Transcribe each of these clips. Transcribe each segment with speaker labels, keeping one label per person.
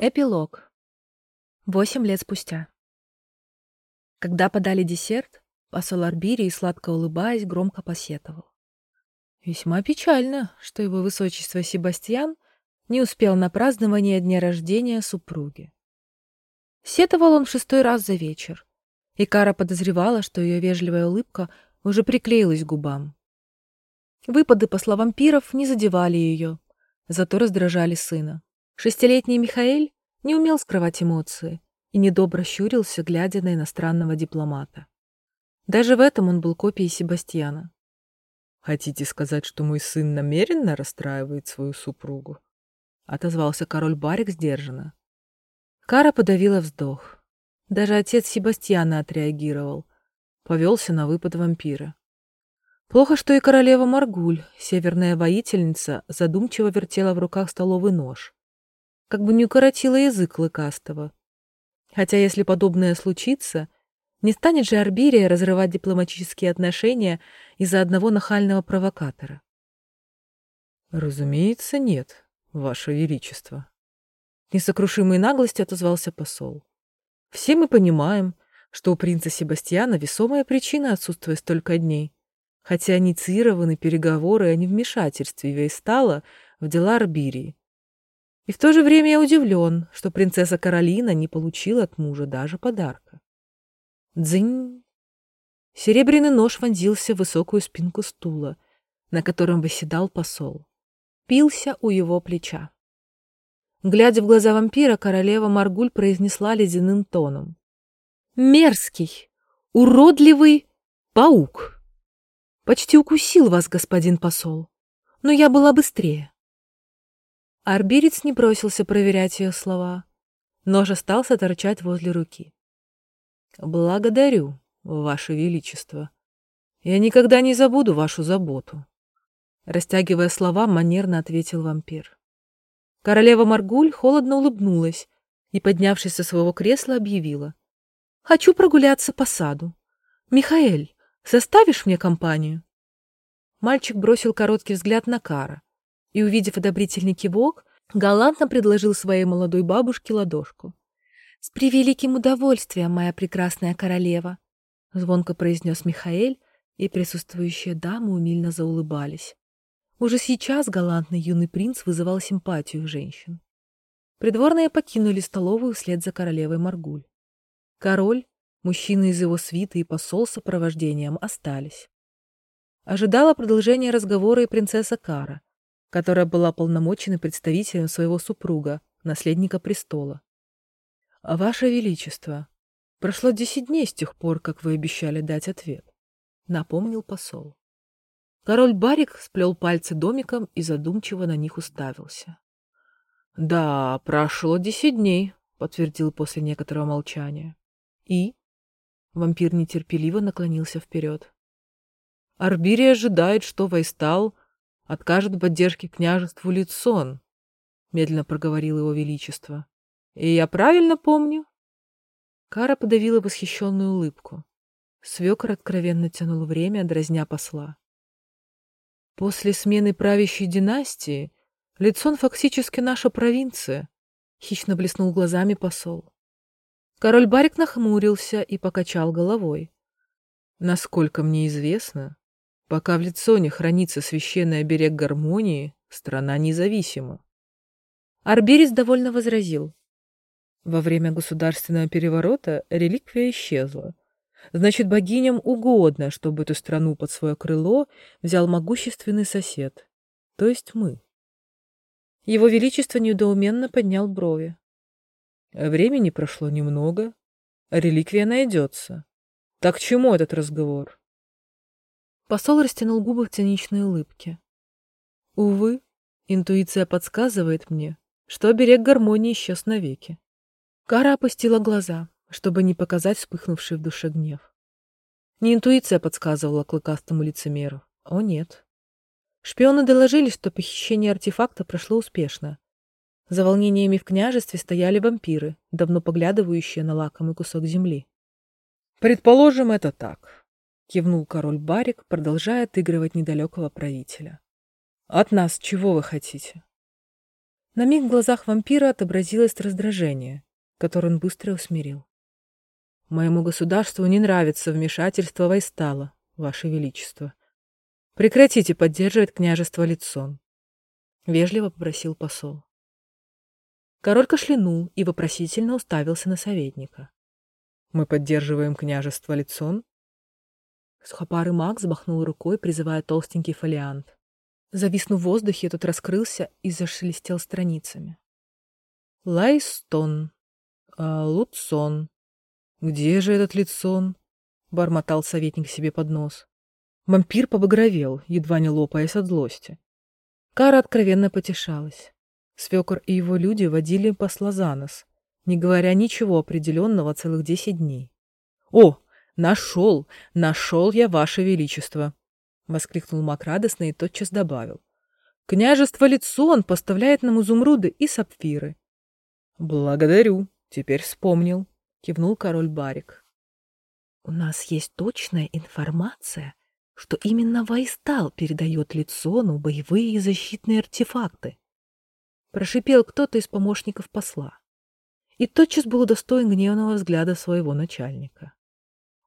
Speaker 1: Эпилог. Восемь лет спустя. Когда подали десерт, посол Арбирии, сладко улыбаясь, громко посетовал. Весьма печально, что его высочество Себастьян не успел на празднование дня рождения супруги. Сетовал он в шестой раз за вечер, и Кара подозревала, что ее вежливая улыбка уже приклеилась к губам. Выпады посла вампиров не задевали ее, зато раздражали сына. Шестилетний Михаэль не умел скрывать эмоции и недобро щурился, глядя на иностранного дипломата. Даже в этом он был копией Себастьяна.
Speaker 2: «Хотите сказать, что мой сын намеренно расстраивает свою супругу?» — отозвался король Барик сдержанно.
Speaker 1: Кара подавила вздох. Даже отец Себастьяна отреагировал. Повелся на выпад вампира. Плохо, что и королева Маргуль, северная воительница, задумчиво вертела в руках столовый нож. Как бы не укоротила язык клыкастого. Хотя если подобное случится, не станет же Арбирия разрывать дипломатические отношения из-за одного нахального провокатора.
Speaker 2: «Разумеется, нет, Ваше Величество», —
Speaker 1: несокрушимой наглостью отозвался посол. «Все мы понимаем, что у принца Себастьяна весомая причина отсутствия столько дней, хотя инициированы переговоры о невмешательстве Вейстала в дела Арбирии. И в то же время я удивлен, что принцесса Каролина не получила от мужа даже подарка. Дзынь! Серебряный нож вонзился в высокую спинку стула, на котором восседал посол. Пился у его плеча. Глядя в глаза вампира, королева Маргуль произнесла ледяным тоном. «Мерзкий, уродливый паук!» Почти укусил вас, господин посол. Но я была быстрее. Арбирец не бросился проверять ее слова. Нож остался торчать возле руки.
Speaker 2: «Благодарю, Ваше Величество. Я никогда не забуду вашу заботу», — растягивая слова, манерно ответил вампир.
Speaker 1: Королева Маргуль холодно улыбнулась и, поднявшись со своего кресла, объявила. «Хочу прогуляться по саду. Михаэль, Составишь мне компанию?» Мальчик бросил короткий взгляд на Кара и, увидев одобрительный кивок, галантно предложил своей молодой бабушке ладошку. «С превеликим удовольствием, моя прекрасная королева!» — звонко произнес Михаэль, и присутствующие дамы умильно заулыбались. Уже сейчас галантный юный принц вызывал симпатию женщин. Придворные покинули столовую вслед за королевой Маргуль. Король, Мужчины из его свиты и посол с сопровождением остались. Ожидала продолжения разговора и принцесса Кара, которая была полномоченной представителем своего супруга, наследника престола. «А «Ваше Величество, прошло десять дней с тех пор, как вы обещали дать ответ», — напомнил посол. Король Барик сплел пальцы домиком и задумчиво на них уставился. «Да, прошло десять дней», — подтвердил после некоторого молчания. «И?» Вампир нетерпеливо наклонился вперед. Арбири ожидает, что Вайстал откажет в поддержке княжеству Лицон, медленно проговорил его величество. И я правильно помню? Кара подавила восхищенную улыбку. Свекор откровенно тянул время, дразня посла. После смены правящей династии Лицон фактически наша провинция, хищно блеснул глазами посол. Король Барик нахмурился и покачал головой. Насколько мне известно, пока в Лицоне хранится священный оберег гармонии, страна независима. Арберис довольно возразил. Во время государственного переворота реликвия исчезла. Значит, богиням угодно, чтобы эту страну под свое крыло взял могущественный сосед, то есть мы. Его Величество недоуменно поднял брови. Времени прошло немного, а реликвия найдется. Так к чему этот разговор? Посол растянул губы в циничной улыбке. Увы, интуиция подсказывает мне, что оберег гармонии исчез навеки. Кара опустила глаза, чтобы не показать вспыхнувший в душе гнев. Не интуиция подсказывала клыкастому лицемеру. О, нет. Шпионы доложили, что похищение артефакта прошло успешно, за волнениями в княжестве стояли вампиры, давно поглядывающие на лакомый кусок земли. «Предположим, это так», — кивнул король Барик, продолжая отыгрывать недалекого правителя. «От нас чего вы хотите?» На миг в глазах вампира отобразилось раздражение, которое он быстро усмирил. «Моему государству не нравится вмешательство Вайстала, Ваше Величество. Прекратите поддерживать княжество лицом», — вежливо попросил посол. Король кашлянул и вопросительно уставился на советника. «Мы поддерживаем княжество лицом?» Сухопарый маг взмахнул рукой, призывая толстенький фолиант. Зависнув в воздухе, тот раскрылся и зашелестел страницами. Лайстон. А, Луцон. Где же этот Лицон? Бормотал советник себе под нос. Вампир побагровел, едва не лопаясь от злости. Кара откровенно потешалась. Свекор и его люди водили посла за нос, не говоря ничего определенного целых десять дней. «О, нашел! Нашел я, ваше величество!» — воскликнул Мак радостно и тотчас добавил. «Княжество Лицон поставляет нам изумруды и сапфиры». «Благодарю, теперь вспомнил», — кивнул король Барик. «У нас есть точная информация, что именно Вайстал передает Лицону боевые и защитные артефакты», — прошипел кто-то из помощников посла. И тотчас был удостоен гневного взгляда своего начальника.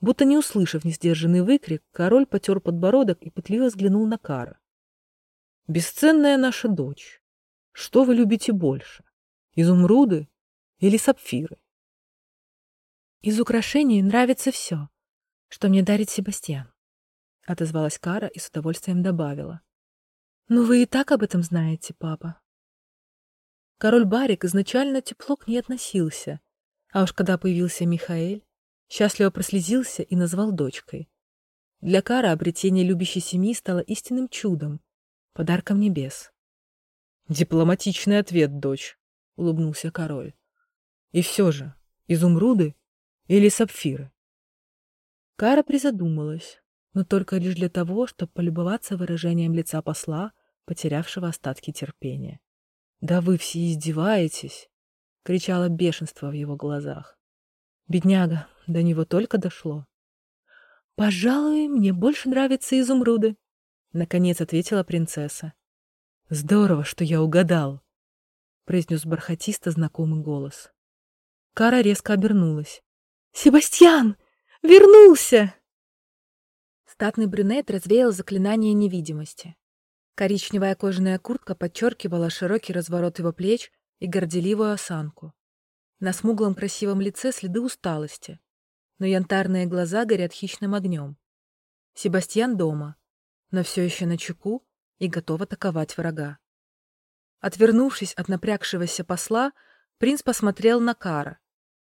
Speaker 1: Будто не услышав несдержанный выкрик, король потер подбородок и пытливо взглянул на Кара. «Бесценная наша дочь, что вы любите больше, изумруды или сапфиры?» «Из украшений нравится все, что мне дарит Себастьян», — отозвалась Кара и с удовольствием добавила. «Ну вы и так об этом знаете, папа». Король Барик изначально тепло к ней относился, а уж когда появился Михаэль, Счастливо прослезился и назвал дочкой. Для Кара обретение любящей семьи стало истинным чудом, подарком небес. «Дипломатичный ответ, дочь», — улыбнулся король. «И все же, изумруды или сапфиры?» Кара призадумалась, но только лишь для того, чтобы полюбоваться выражением лица посла, потерявшего остатки терпения. «Да вы все издеваетесь!» — кричало бешенство в его глазах. Бедняга, до него только дошло. «Пожалуй, мне больше нравятся изумруды», — наконец ответила принцесса. «Здорово, что я угадал», — произнес бархатисто знакомый голос. Кара резко обернулась. «Себастьян! Вернулся!» Статный брюнет развеял заклинание невидимости. Коричневая кожаная куртка подчеркивала широкий разворот его плеч и горделивую осанку. На смуглом красивом лице следы усталости, но янтарные глаза горят хищным огнем. Себастьян дома, но все еще на чеку и готов атаковать врага. Отвернувшись от напрягшегося посла, принц посмотрел на Кара.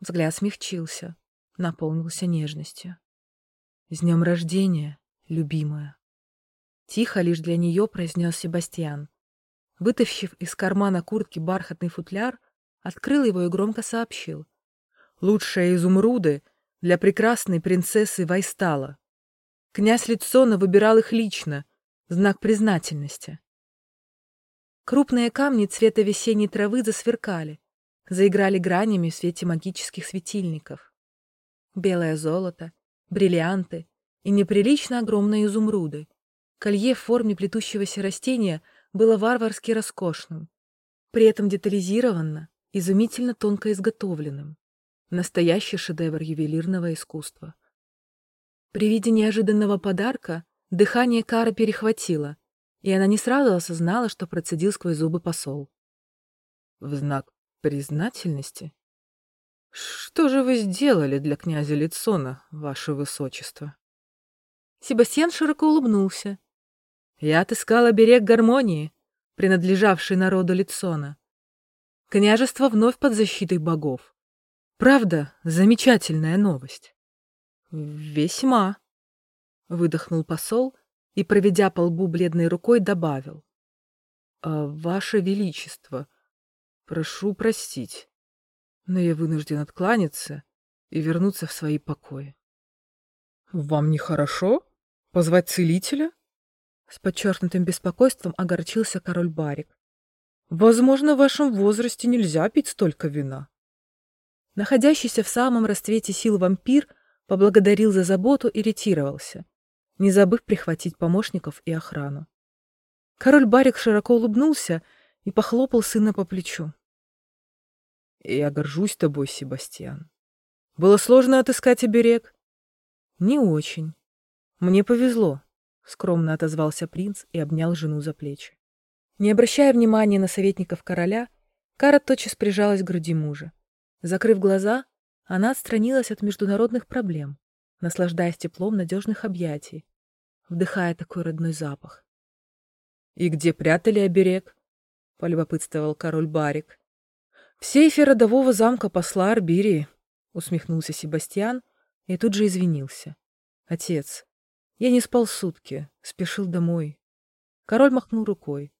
Speaker 1: Взгляд смягчился, наполнился нежностью. «С днем рождения, любимая!» Тихо лишь для нее произнес Себастьян. Вытащив из кармана куртки бархатный футляр, открыл его и громко сообщил. «Лучшие изумруды для прекрасной принцессы Вайстала. Князь Лицона выбирал их лично, знак признательности. Крупные камни цвета весенней травы засверкали, заиграли гранями в свете магических светильников. Белое золото, бриллианты и неприлично огромные изумруды. Колье в форме плетущегося растения было варварски роскошным, при этом детализированно, изумительно тонко изготовленным. Настоящий шедевр ювелирного искусства. При виде неожиданного подарка дыхание Кары перехватило, и она не сразу осознала, что процедил сквозь зубы посол. В знак признательности? Что же вы сделали для князя Лицона, ваше высочество? Себастьян широко улыбнулся. Я отыскал оберег гармонии, принадлежавший народу Лицона. Княжество вновь под защитой богов. Правда, замечательная новость. Весьма, выдохнул посол и, проведя по лбу бледной рукой, добавил. «А, «Ваше Величество, прошу простить, но я вынужден откланяться и вернуться в свои покои». «Вам нехорошо? Позвать целителя?» С подчеркнутым беспокойством огорчился король Барик. «Возможно, в вашем возрасте нельзя пить столько вина». Находящийся в самом расцвете сил вампир поблагодарил за заботу и ретировался, не забыв прихватить помощников и охрану. Король Барик широко улыбнулся и похлопал сына по плечу.
Speaker 2: «Я горжусь тобой, Себастьян. Было сложно отыскать оберег?»
Speaker 1: «Не очень. Мне повезло», — скромно отозвался принц и обнял жену за плечи. Не обращая внимания на советников короля, Кара тотчас прижалась к груди мужа. Закрыв глаза, она отстранилась от международных проблем, наслаждаясь теплом надежных объятий, вдыхая такой родной запах.
Speaker 2: «И где прятали оберег?» — полюбопытствовал король Барик.
Speaker 1: «В сейфе родового замка посла Арбирии», — усмехнулся Себастьян и тут же извинился. «Отец, я не спал сутки, спешил домой». Король махнул рукой.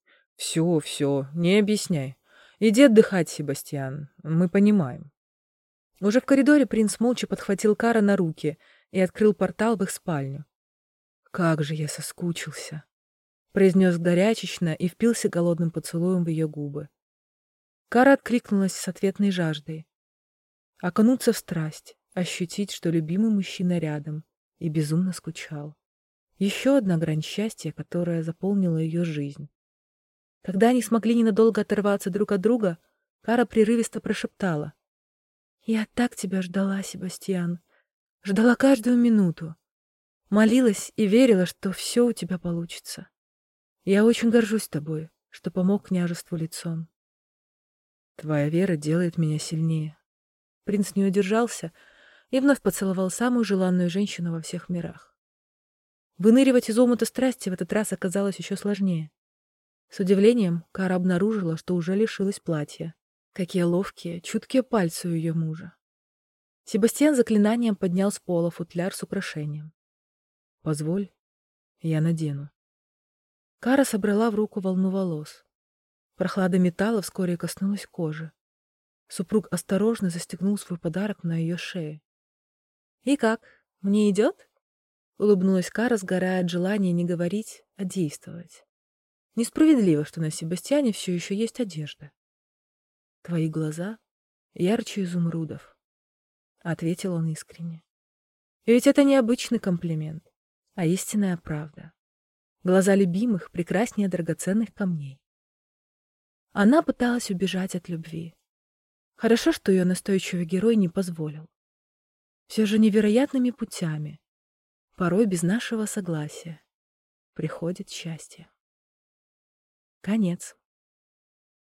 Speaker 2: «Все, все, не объясняй. Иди отдыхать, Себастьян, мы понимаем».
Speaker 1: Уже в коридоре принц молча подхватил Кара на руки и открыл портал в их спальню. «Как же я соскучился!» — произнес горячечно и впился голодным поцелуем в ее губы. Кара откликнулась с ответной жаждой. Окунуться в страсть, ощутить, что любимый мужчина рядом, и безумно скучал. Еще одна грань счастья, которая заполнила ее жизнь. Когда они смогли ненадолго оторваться друг от друга, Кара прерывисто прошептала. «Я так тебя ждала, Себастьян. Ждала каждую минуту. Молилась и верила, что все у тебя получится. Я очень горжусь тобой, что помог княжеству лицом. Твоя вера делает меня сильнее. Принц не удержался и вновь поцеловал самую желанную женщину во всех мирах. Выныривать из омута страсти в этот раз оказалось еще сложнее. С удивлением Кара обнаружила, что уже лишилась платья. Какие ловкие, чуткие пальцы у ее мужа. Себастьян заклинанием поднял с пола футляр с украшением. Позволь, я надену. Кара собрала в руку волну волос. Прохлада металла вскоре коснулась кожи. Супруг осторожно застегнул свой подарок на ее шее. «И как, мне идет?» Улыбнулась Кара, сгорая от желания не говорить, а действовать. Несправедливо, что на Себастьяне все еще есть одежда. Твои глаза ярче изумрудов, — ответил он искренне. И ведь это не обычный комплимент а истинная правда. Глаза любимых прекраснее драгоценных камней. Она пыталась убежать от любви. Хорошо, что ее настойчивый герой не позволил. Все же невероятными путями, порой без нашего согласия, приходит счастье. Конец.